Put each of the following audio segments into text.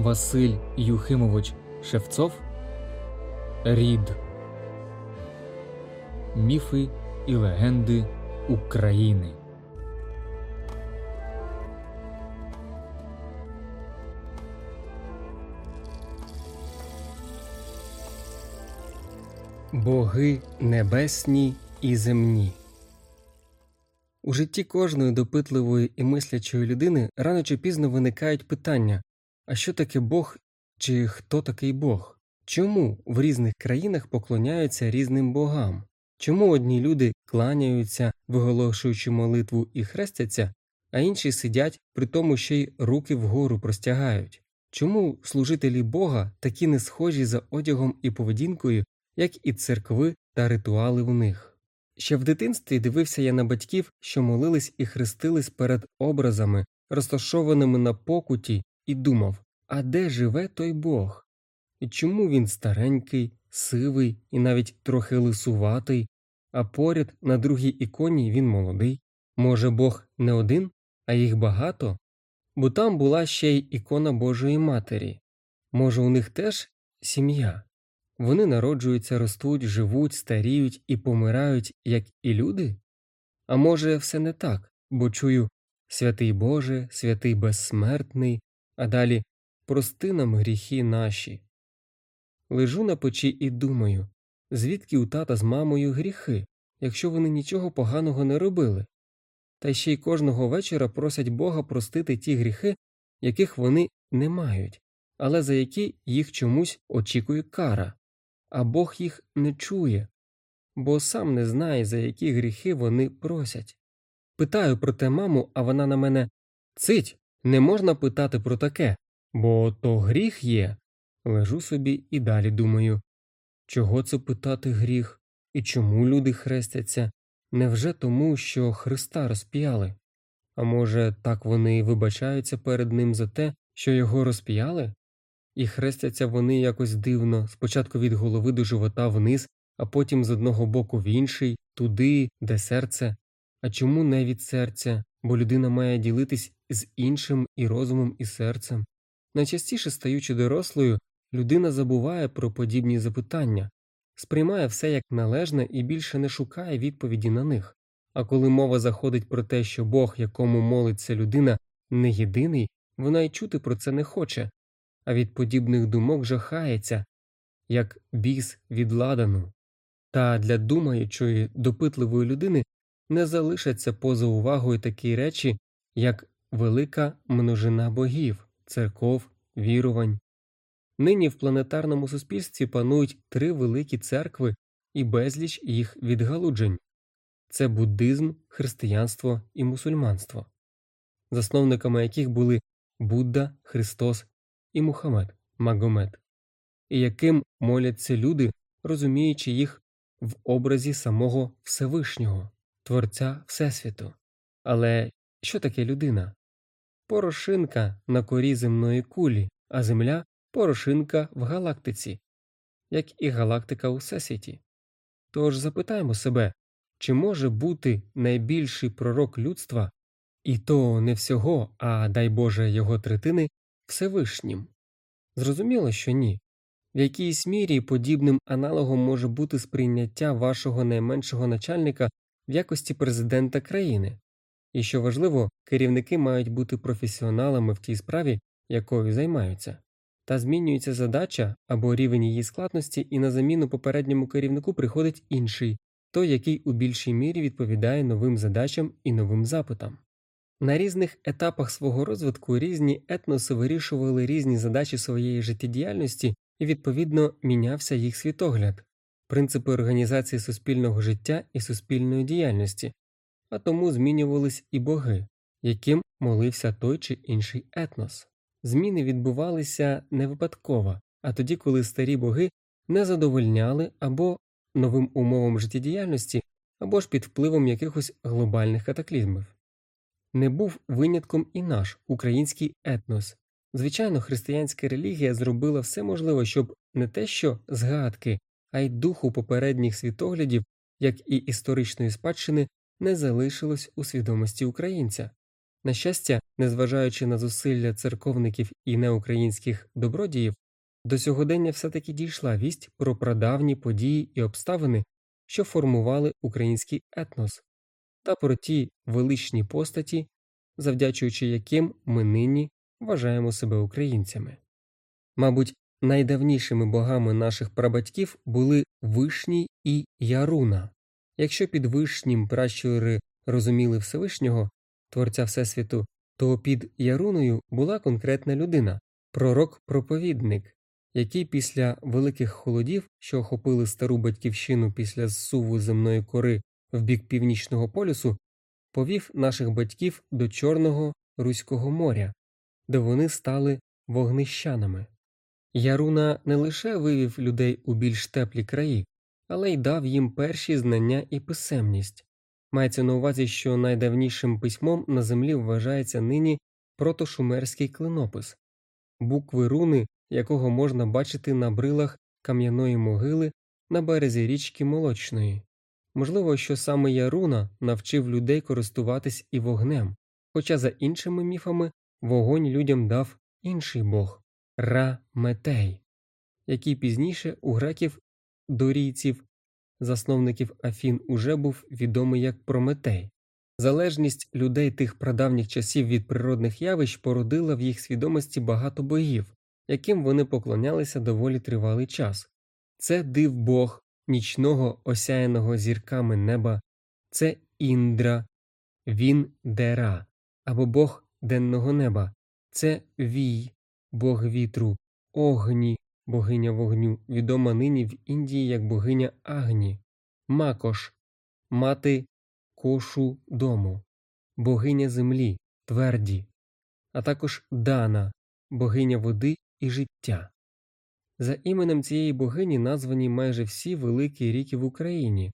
Василь Юхимович Шевцов Рід Міфи і легенди України. Боги небесні і земні. У житті кожної допитливої і мислячої людини рано чи пізно виникають питання а що таке Бог чи хто такий Бог? Чому в різних країнах поклоняються різним богам? Чому одні люди кланяються, виголошуючи молитву і хрестяться, а інші сидять, при тому ще й руки вгору простягають? Чому служителі Бога такі не схожі за одягом і поведінкою, як і церкви та ритуали в них? Ще в дитинстві дивився я на батьків, що молились і хрестились перед образами, розташованими на покуті, і думав а де живе той Бог? І чому він старенький, сивий і навіть трохи лисуватий, а поряд на другій іконі він молодий? Може, Бог не один, а їх багато? Бо там була ще й ікона Божої Матері. Може, у них теж сім'я? Вони народжуються, ростуть, живуть, старіють і помирають, як і люди? А може, все не так, бо чую святий Боже, святий безсмертний, а далі прости нам гріхи наші. Лежу на печі і думаю, звідки у тата з мамою гріхи, якщо вони нічого поганого не робили, та ще й кожного вечора просять Бога простити ті гріхи, яких вони не мають, але за які їх чомусь очікує кара, а Бог їх не чує, бо сам не знає, за які гріхи вони просять. Питаю про те маму, а вона на мене цить, не можна питати про таке, бо то гріх є. Лежу собі і далі думаю чого це питати гріх, і чому люди хрестяться? Невже тому, що Христа розп'яли? А може, так вони вибачаються перед ним за те, що його розп'яли? І хрестяться вони якось дивно, спочатку від голови до живота вниз, а потім з одного боку в інший, туди, де серце. А чому не від серця, бо людина має ділитись з іншим і розумом, і серцем? Найчастіше стаючи дорослою, людина забуває про подібні запитання, сприймає все як належне і більше не шукає відповіді на них. А коли мова заходить про те, що Бог, якому молиться людина, не єдиний, вона й чути про це не хоче, а від подібних думок жахається, як біс від ладану. Та для думаючої, допитливої людини не залишаться поза увагою такі речі, як велика множина богів церков, вірувань. Нині в планетарному суспільстві панують три великі церкви і безліч їх відгалуджень це буддизм, християнство і мусульманство, засновниками яких були Будда, Христос і Мухаммед, Магомед, і яким моляться люди, розуміючи їх в образі самого Всевишнього, Творця Всесвіту. Але що таке людина? Порошинка на корі земної кулі, а Земля порошинка в галактиці, як і галактика у всесвіті. Тож запитаємо себе, чи може бути найбільший пророк людства, і то не всього, а дай Боже його третини, Всевишнім? Зрозуміло, що ні. В якійсь мірі подібним аналогом може бути сприйняття вашого найменшого начальника в якості президента країни, і що важливо, керівники мають бути професіоналами в тій справі, якою займаються, та змінюється задача або рівень її складності, і на заміну попередньому керівнику приходить інший, той, який у більшій мірі відповідає новим задачам і новим запитам. На різних етапах свого розвитку різні етноси вирішували різні задачі своєї життєдіяльності і, відповідно, мінявся їх світогляд, принципи організації суспільного життя і суспільної діяльності, а тому змінювались і боги, яким молився той чи інший етнос. Зміни відбувалися не випадково, а тоді, коли старі боги не задовольняли або новим умовам життєдіяльності, або ж під впливом якихось глобальних катаклізмів. Не був винятком і наш український етнос. Звичайно, християнська релігія зробила все можливе, щоб не те що згадки, а й духу попередніх світоглядів, як і історичної спадщини, не залишилось у свідомості українця, На щастя, незважаючи на зусилля церковників і неукраїнських добродіїв, до сьогодення все таки дійшла вість про прадавні події і обставини, що формували український етнос, та про ті величні постаті, завдячуючи яким ми нині вважаємо себе українцями. Мабуть, найдавнішими богами наших прабатьків були Вишній і Яруна. Якщо під вишнім пращури розуміли Всевишнього, Творця Всесвіту, то під Яруною була конкретна людина, пророк-проповідник, який після великих холодів, що охопили стару батьківщину після зсуву земної кори в бік північного полюсу, повів наших батьків до Чорного Руського моря, де вони стали вогнищанами. Яруна не лише вивів людей у більш теплі краї, але й дав їм перші знання і писемність. Мається на увазі, що найдавнішим письмом на землі вважається нині протошумерський клинопис, букви руни, якого можна бачити на брилах кам'яної могили на березі річки Молочної. Можливо, що саме Яруна навчив людей користуватись і вогнем, хоча, за іншими міфами, вогонь людям дав інший бог Ра Метей, який пізніше у греків дорійців, засновників Афін, уже був відомий як Прометей. Залежність людей тих прадавніх часів від природних явищ породила в їх свідомості багато богів, яким вони поклонялися доволі тривалий час. Це див Бог нічного осяяного зірками неба, це Індра, він дера або Бог денного неба, це Вій, Бог вітру, Огні, богиня вогню, відома нині в Індії як богиня Агні, Макош, мати кошу дому, богиня землі, тверді, а також Дана, богиня води і життя. За іменем цієї богині названі майже всі великі ріки в Україні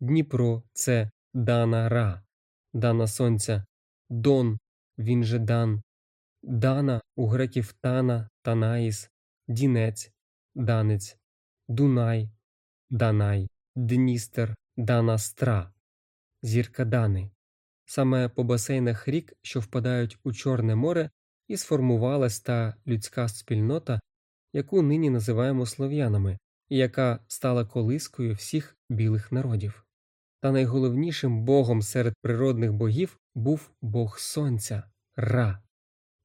Дніпро це Дана Ра, Дана Сонця, Дон, він же Дан, Дана у греків Тана, Танаїс, Дінець, Данець, Дунай, Данай, Дністер, Данастра, Зірка Дани. Саме по басейнах рік, що впадають у Чорне море, і сформувалась та людська спільнота, яку нині називаємо слов'янами, і яка стала колискою всіх білих народів. Та найголовнішим богом серед природних богів був бог сонця Ра,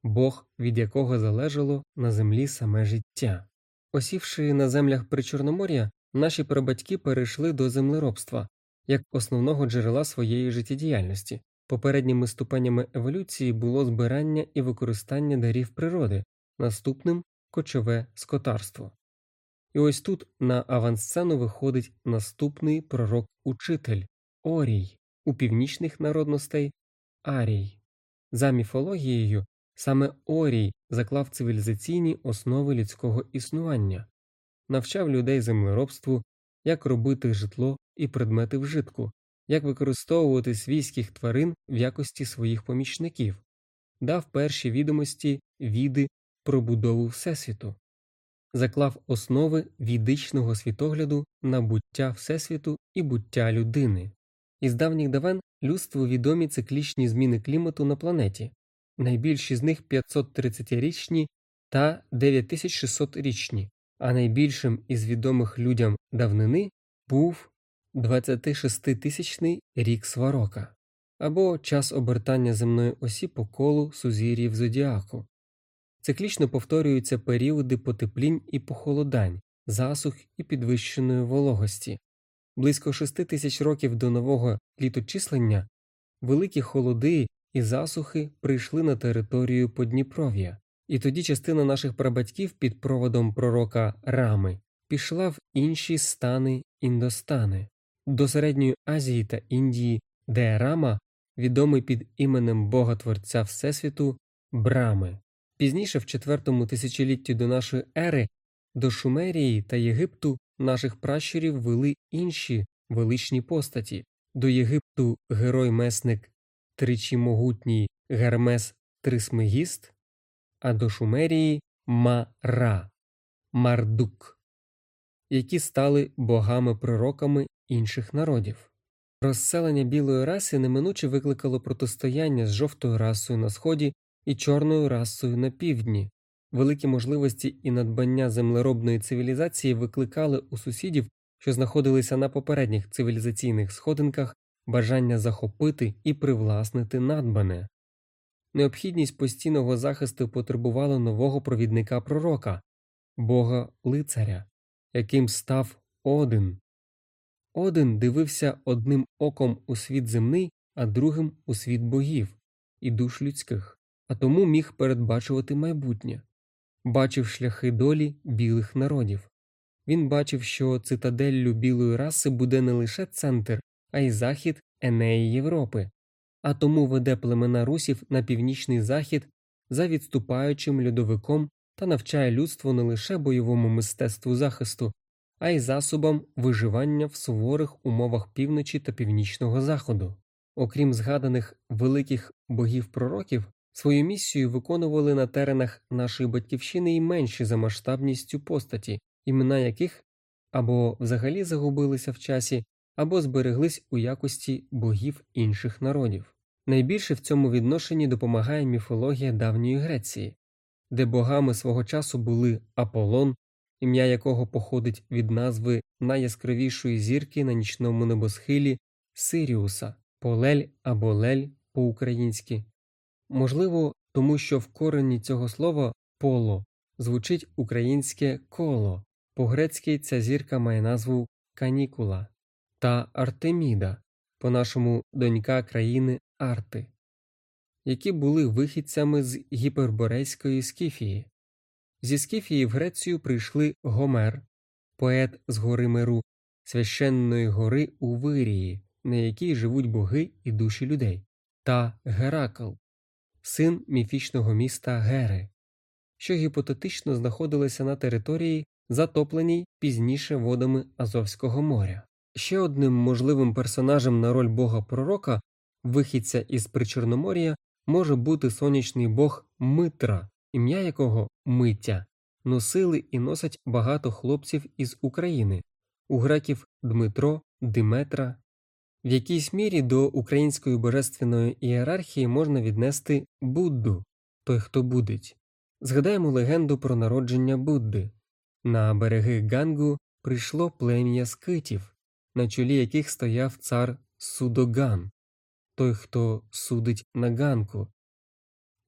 бог, від якого залежало на землі саме життя. Осівши на землях Причорномор'я, наші прабатьки перейшли до землеробства як основного джерела своєї життєдіяльності. Попередніми ступенями еволюції було збирання і використання дарів природи, наступним кочове скотарство. І ось тут на авансцену виходить наступний пророк учитель Орій, у північних народностей Арій. За міфологією, саме Орій заклав цивілізаційні основи людського існування, навчав людей землеробству, як робити житло і предмети вжитку, як використовувати свійських тварин в якості своїх помічників, дав перші відомості віди про будову Всесвіту, заклав основи відичного світогляду на буття Всесвіту і буття людини. Із давніх давен людству відомі циклічні зміни клімату на планеті, найбільші з них 530-річні та 9600-річні, а найбільшим із відомих людям давнини був 26-тисячний рік сварока або час обертання земної осі по колу сузір'їв зодіаку. Циклічно повторюються періоди потеплінь і похолодань, засух і підвищеної вологості. Близько 6 тисяч років до нового літочислення великі холоди і засухи прийшли на територію Подніпров'я, і тоді частина наших прабатьків під проводом пророка Рами пішла в інші стани індостани до середньої Азії та Індії, де Рама відомий під іменем Бога Творця Всесвіту Брами. Пізніше, в четвертому тисячолітті до нашої ери, до Шумерії та Єгипту наших пращурів вели інші величні постаті до Єгипту герой месник тричі могутній Гермес Трисмегіст, а до Шумерії Ма-Ра, Мардук, які стали богами пророками інших народів. Розселення білої раси неминуче викликало протистояння з жовтою расою на сході і чорною расою на півдні. Великі можливості і надбання землеробної цивілізації викликали у сусідів, що знаходилися на попередніх цивілізаційних сходинках, бажання захопити і привласнити надбане. Необхідність постійного захисту потребувала нового провідника пророка, бога лицаря, яким став Один. Один дивився одним оком у світ земний, а другим у світ богів і душ людських, а тому міг передбачувати майбутнє, бачив шляхи долі білих народів. Він бачив, що цитаделлю білої раси буде не лише центр, а й захід Енеї Європи, а тому веде племена русів на північний захід за відступаючим льодовиком та навчає людство не лише бойовому мистецтву захисту, а й засобам виживання в суворих умовах півночі та північного заходу. Окрім згаданих великих богів пророків, свою місію виконували на теренах нашої батьківщини й менші за масштабністю постаті, імена яких або взагалі загубилися в часі, або збереглись у якості богів інших народів. Найбільше в цьому відношенні допомагає міфологія давньої Греції, де богами свого часу були Аполлон, ім'я якого походить від назви найяскравішої зірки на нічному небосхилі Сиріуса, Полель або Лель по-українськи. Можливо, тому що в корені цього слова поло звучить українське коло, по грецьки ця зірка має назву Канікула та Артеміда, по нашому донька країни Арти, які були вихідцями з гіперборейської скіфії. Зі Скіфії в Грецію прийшли Гомер, поет з гори Миру, священної гори у Вирії, на якій живуть боги і душі людей, та Геракл, син міфічного міста Гери, що гіпотетично знаходилися на території, затопленій пізніше водами Азовського моря. Ще одним можливим персонажем на роль бога пророка, вихідця із Причорномор'я, може бути сонячний бог Митра ім'я якого миття, носили і носять багато хлопців із України, у греків Дмитро, Диметра. В якійсь мірі до української божественної ієрархії можна віднести Будду, той, хто будить. Згадаємо легенду про народження Будди. На береги Гангу прийшло плем'я скитів, на чолі яких стояв цар Судоган, той, хто судить на ганку,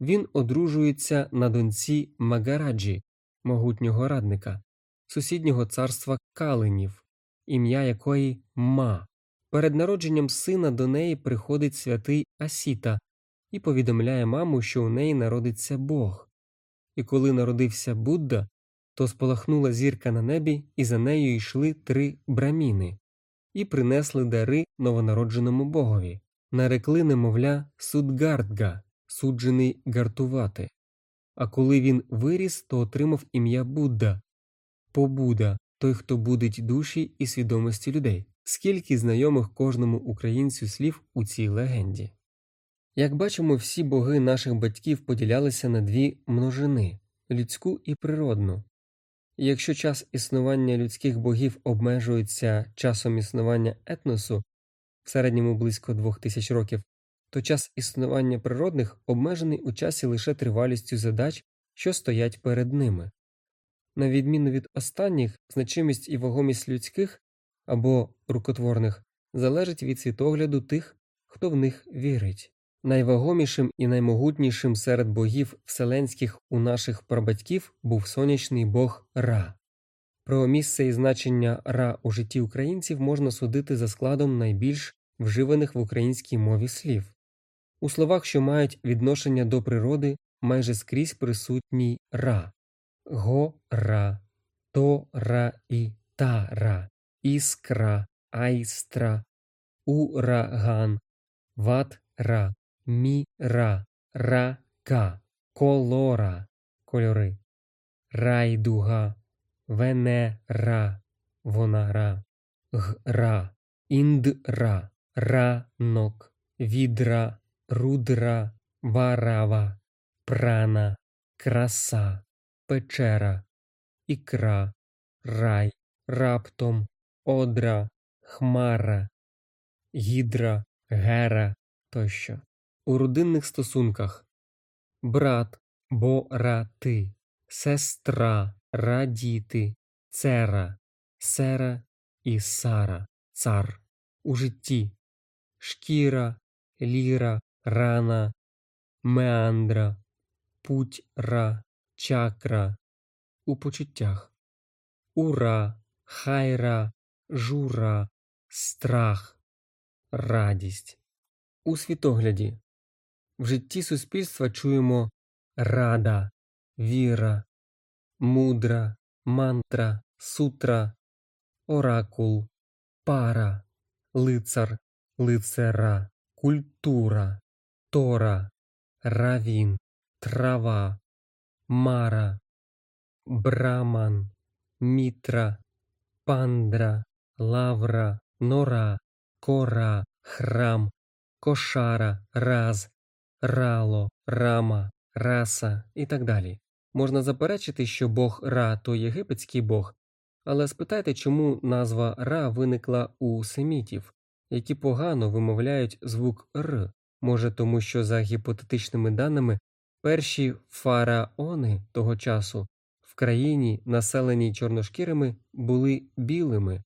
він одружується на доньці Магараджі, могутнього радника, сусіднього царства Калинів, ім'я якої Ма. Перед народженням сина до неї приходить святий Асіта і повідомляє маму, що у неї народиться Бог. І коли народився Будда, то спалахнула зірка на небі, і за нею йшли три браміни, і принесли дари новонародженому богові, нарекли немовля Судгардга суджений гартувати. А коли він виріс, то отримав ім'я Будда Побуда, той, хто будить душі і свідомості людей, скільки знайомих кожному українцю слів у цій легенді. Як бачимо, всі боги наших батьків поділялися на дві множини людську і природну. Якщо час існування людських богів обмежується часом існування етносу в середньому близько двох тисяч років, то час існування природних обмежений у часі лише тривалістю задач, що стоять перед ними. На відміну від останніх, значимість і вагомість людських або рукотворних залежить від світогляду тих, хто в них вірить. Найвагомішим і наймогутнішим серед богів вселенських у наших прабатьків був сонячний бог Ра. Про місце і значення Ра у житті українців можна судити за складом найбільш вживаних в українській мові слів. У словах, що мають відношення до природи, майже скрізь присутній ра, го-ра, то-ра і та-ра, іскра, айстра, ураган, ват-ра, мі-ра, ра-ка, колора, кольори, райдуга, венера, вонара, гра, індра, ранок, відра. Рудра, варава, прана, краса, печера, ікра, рай, раптом, одра, хмара, гідра, гера. Тощо. У родинних стосунках. Брат, борати, сестра, радіти, цера, сера і сара, цар. У житті. Шкіра, ліра, рана, меандра, путь-ра, чакра. У почуттях. Ура, хайра, жура, страх, радість. У світогляді в житті суспільства чуємо рада, віра, мудра, мантра, сутра, оракул, пара, лицар, лицера, культура, тора, равін, трава, мара, браман, мітра, пандра, лавра, нора, кора, храм, кошара, раз, рало, рама, раса і так далі. Можна заперечити, що бог Ра то єгипетський бог, але спитайте, чому назва Ра виникла у семітів, які погано вимовляють звук Р, може тому, що за гіпотетичними даними перші фараони того часу в країні, населеній чорношкірими, були білими,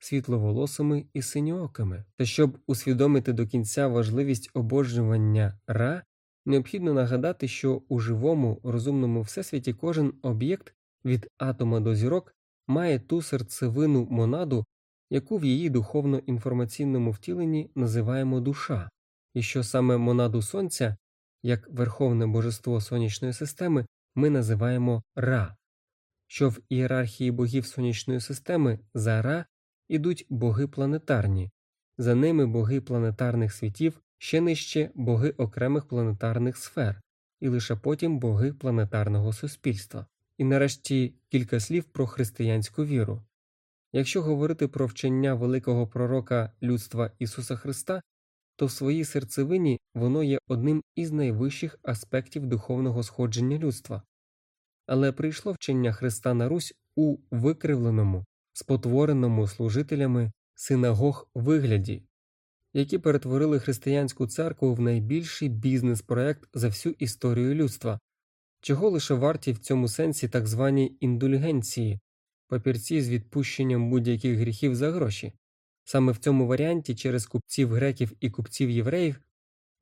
світловолосими і синьоокими. Та щоб усвідомити до кінця важливість обожнювання Ра, необхідно нагадати, що у живому розумному всесвіті кожен об'єкт від атома до зірок має ту серцевину монаду, яку в її духовно-інформаційному втіленні називаємо душа, і що саме монаду сонця, як верховне божество сонячної системи, ми називаємо Ра, що в ієрархії богів сонячної системи за Ра ідуть боги планетарні, за ними боги планетарних світів, ще нижче боги окремих планетарних сфер, і лише потім боги планетарного суспільства. І нарешті кілька слів про християнську віру. Якщо говорити про вчення великого пророка людства Ісуса Христа, то в своїй серцевині воно є одним із найвищих аспектів духовного сходження людства. Але прийшло вчення Христа на Русь у викривленому, спотвореному служителями синагог вигляді, які перетворили християнську церкву в найбільший бізнес проект за всю історію людства, чого лише варті в цьому сенсі так звані індульгенції, папірці з відпущенням будь-яких гріхів за гроші. Саме в цьому варіанті через купців греків і купців євреїв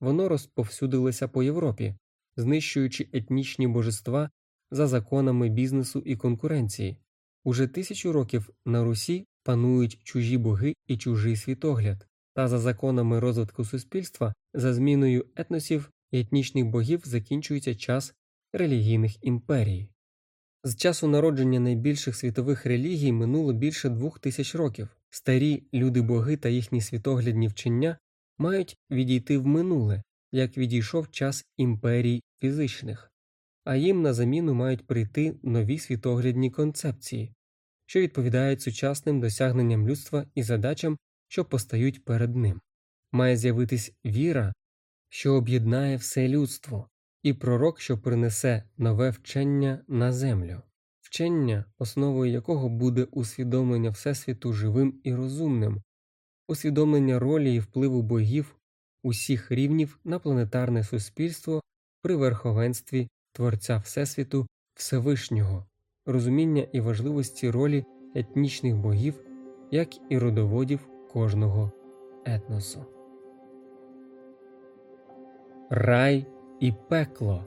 воно розповсюдилося по Європі, знищуючи етнічні божества за законами бізнесу і конкуренції. Уже тисячу років на Русі панують чужі боги і чужий світогляд, та за законами розвитку суспільства, за зміною етносів і етнічних богів закінчується час релігійних імперій. З часу народження найбільших світових релігій минуло більше двох тисяч років. Старі люди боги та їхні світоглядні вчення мають відійти в минуле, як відійшов час імперій фізичних, а їм на заміну мають прийти нові світоглядні концепції, що відповідають сучасним досягненням людства і задачам, що постають перед ним. Має з'явитись віра, що об'єднає все людство, і пророк, що принесе нове вчення на землю, вчення, основою якого буде усвідомлення Всесвіту живим і розумним, усвідомлення ролі і впливу богів усіх рівнів на планетарне суспільство при верховенстві Творця Всесвіту Всевишнього, розуміння і важливості ролі етнічних богів, як і родоводів кожного етносу. Рай і пекло.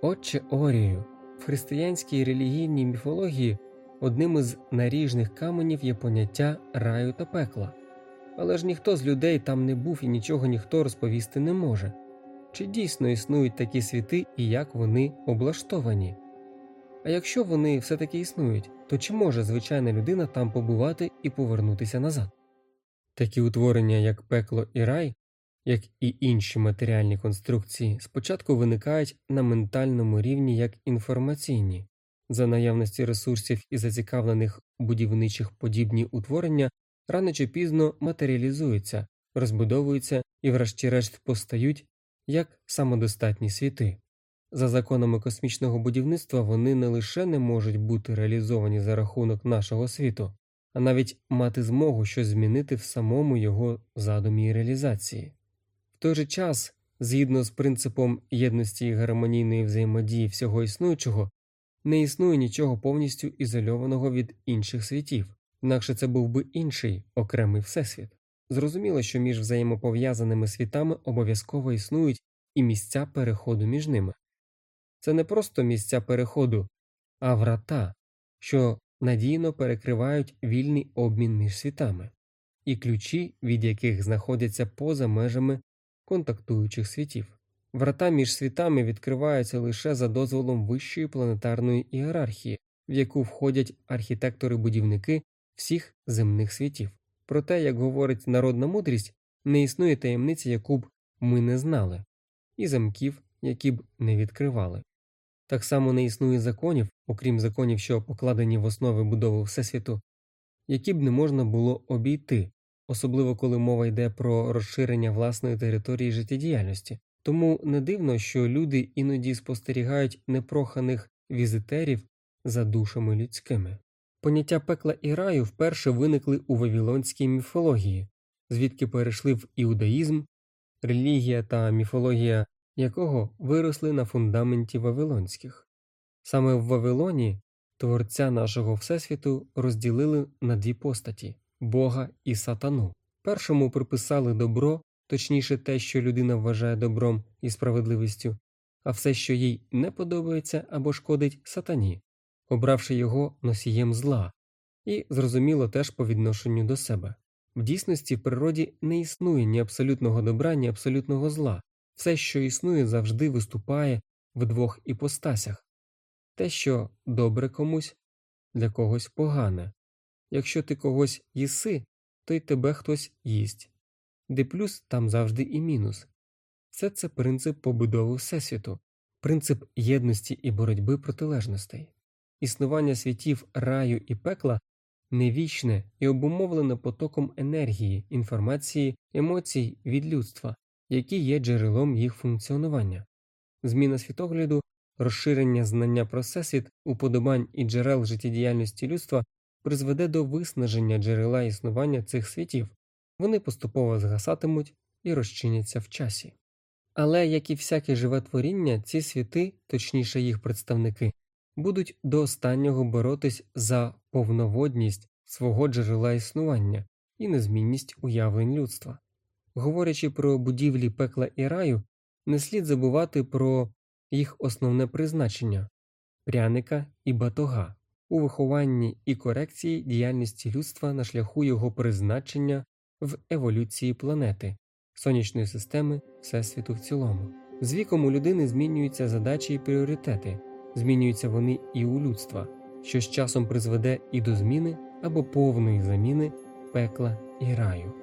Отче Орію, в християнській релігійній міфології одним із наріжних каменів є поняття раю та пекла, але ж ніхто з людей там не був і нічого ніхто розповісти не може. Чи дійсно існують такі світи і як вони облаштовані? А якщо вони все таки існують, то чи може звичайна людина там побувати і повернутися назад? Такі утворення, як пекло і рай, як і інші матеріальні конструкції, спочатку виникають на ментальному рівні як інформаційні, за наявності ресурсів і зацікавлених будівничих подібні утворення рано чи пізно матеріалізуються, розбудовуються і, врешті-решт, постають як самодостатні світи. За законами космічного будівництва вони не лише не можуть бути реалізовані за рахунок нашого світу, а навіть мати змогу щось змінити в самому його задумі і реалізації. В той же час, згідно з принципом єдності і гармонійної взаємодії всього існуючого, не існує нічого повністю ізольованого від інших світів, інакше це був би інший окремий всесвіт. Зрозуміло, що між взаємопов'язаними світами обов'язково існують і місця переходу між ними. Це не просто місця переходу, а врата, що надійно перекривають вільний обмін між світами, і ключі, від яких знаходяться поза межами контактуючих світів. Врата між світами відкриваються лише за дозволом вищої планетарної ієрархії, в яку входять архітектори-будівники всіх земних світів. Проте, як говорить народна мудрість, не існує таємниці, яку б ми не знали, і замків, які б не відкривали. Так само не існує законів, окрім законів, що покладені в основи будови Всесвіту, які б не можна було обійти, особливо коли мова йде про розширення власної території життєдіяльності. Тому не дивно, що люди іноді спостерігають непроханих візитерів за душами людськими. Поняття пекла і раю вперше виникли у вавілонській міфології, звідки перейшли в іудаїзм, релігія та міфологія якого виросли на фундаменті вавилонських. Саме в Вавилоні творця нашого Всесвіту розділили на дві постаті Бога і сатану. Першому приписали добро, точніше те, що людина вважає добром і справедливістю, а все, що їй не подобається або шкодить сатані, обравши його носієм зла, і зрозуміло теж по відношенню до себе. В дійсності в природі не існує ні абсолютного добра, ні абсолютного зла, все, що існує, завжди виступає в двох іпостасях те, що добре комусь, для когось погане. Якщо ти когось їси, то й тебе хтось їсть, де плюс там завжди і мінус. Все це принцип побудови Всесвіту, принцип єдності і боротьби протилежностей. Існування світів раю і пекла невічне і обумовлене потоком енергії, інформації, емоцій від людства, які є джерелом їх функціонування. Зміна світогляду, розширення знання про всесвіт, уподобань і джерел життєдіяльності людства призведе до виснаження джерела існування цих світів, вони поступово згасатимуть і розчиняться в часі. Але, як і всяке живе творіння, ці світи, точніше їх представники, будуть до останнього боротись за повноводність свого джерела існування і незмінність уявлень людства. Говорячи про будівлі пекла і раю, не слід забувати про їх основне призначення пряника і батога у вихованні і корекції діяльності людства на шляху його призначення в еволюції планети, сонячної системи Всесвіту в цілому. З віком у людини змінюються задачі і пріоритети, змінюються вони і у людства, що з часом призведе і до зміни або повної заміни пекла і раю.